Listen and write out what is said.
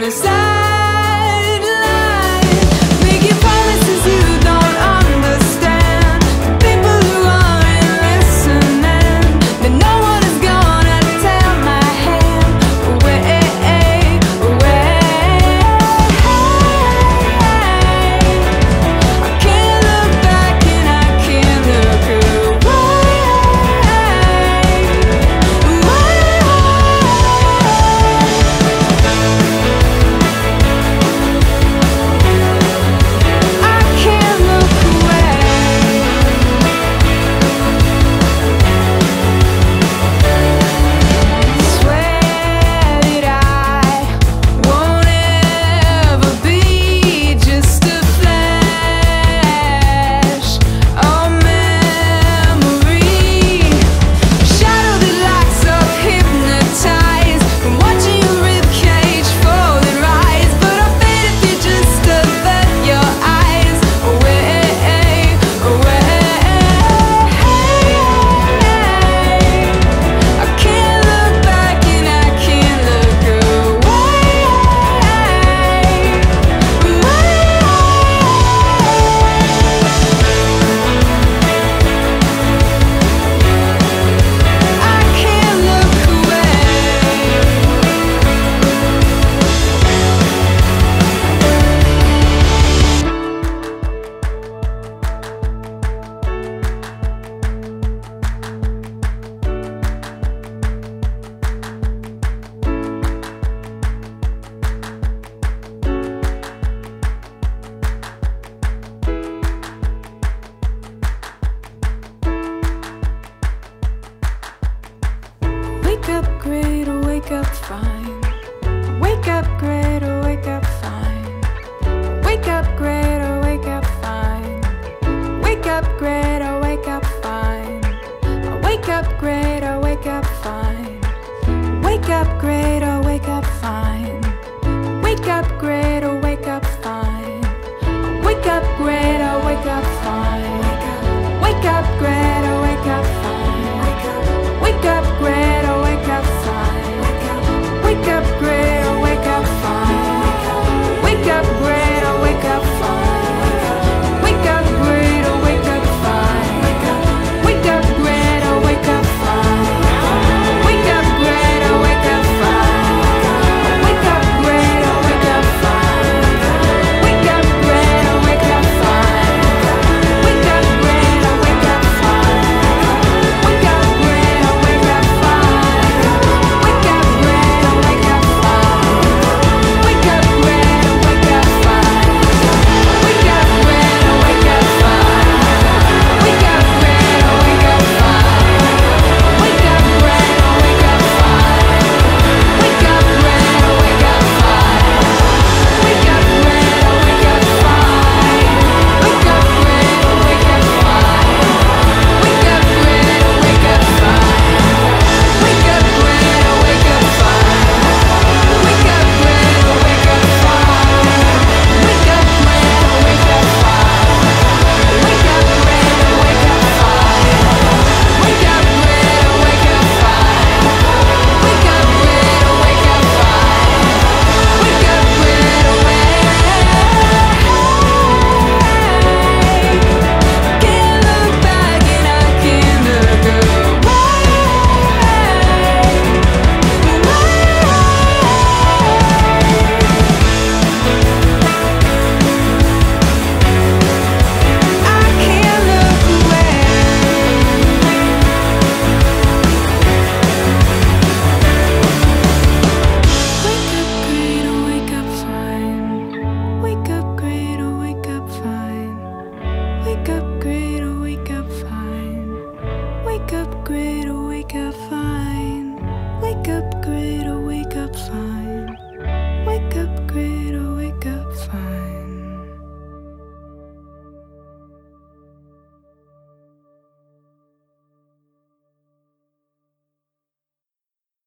the side wake up, fine. Wake up, great.